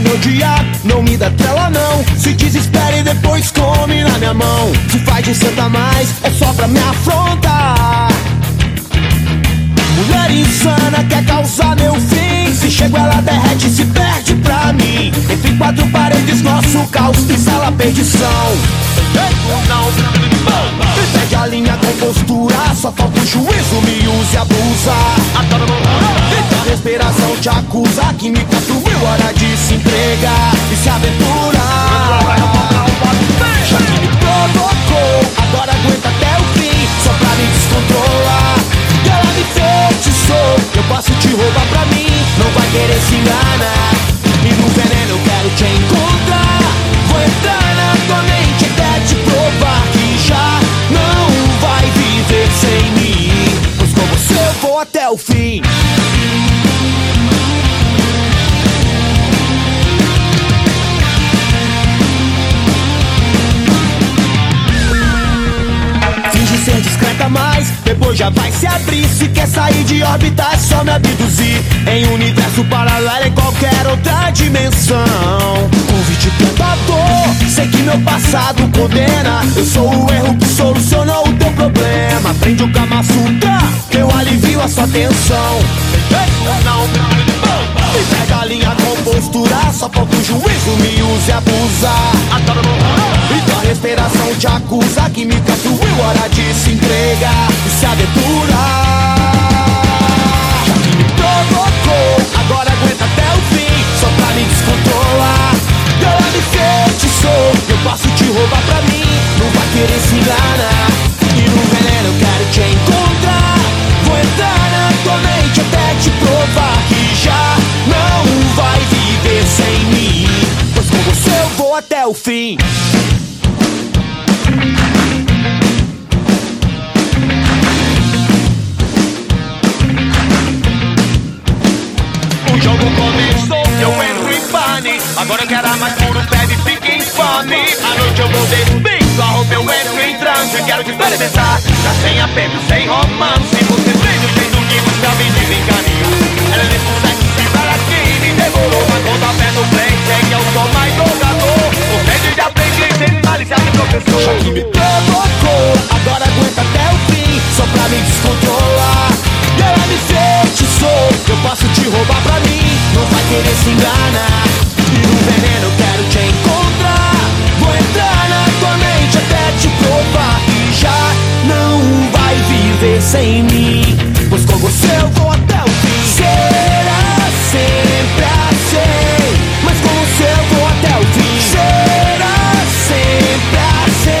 judiar, não me dá trela não. Se desespera e depois come na minha mão. Se faz de santa mais, é só pra me afrontar. Mulher insana quer causar meu fim. Se chego, ela derrete e se perde pra mim. Entre quatro paredes, nosso caos instala a perdição. Me perde a linha com postura. Só falta o juízo, me use e abusa. Respiração te acusa. Que me construiu, hora de se entregar e se aventurar. Já que me provocou, agora aguenta até o fim. Só pra me descontrolar. E ela me feitiçou. Eu posso te roubar pra mim. Não vai querer se enganar. E no veneno eu quero te encontrar. Vou entrar na tua mente até te provar que já não vai viver sem mim. Pois com você eu vou até o fim. Mas depois já vai se abrir. Se quer sair de órbita, é só me abduzir. Em um universo paralelo, em qualquer outra dimensão. Convite tentador, sei que meu passado condena. Eu sou o erro que solucionou o teu problema. Aprende o Kama Sutra, que eu alivio a sua tensão. Não, me pega a linha com postura, só falta o juízo, me use e roubar pra mim, não vai querer se enganar. E no veneno eu quero te encontrar. Vou entrar na tua mente até te provar que já não vai viver sem mim. Pois com você eu vou até o fim. Agora eu quero mais puro, bebe, fica infame. À noite eu vou descer, sua roupa eu entro em transe. Quero te experimentar, já sem apego, sem romance. Você fez do jeito que nunca me desencaminhou. Ela nesse sexo sem baratinho, me demorou. Mas quando a pé no play, sei que eu sou mais jogador. Você já aprendi, sem malícia de professor. Já que me provocou, agora aguenta até o fim, só pra me descontrolar. E ela me feitiçou, eu posso te roubar pra mim, não vai querer se enganar. save me.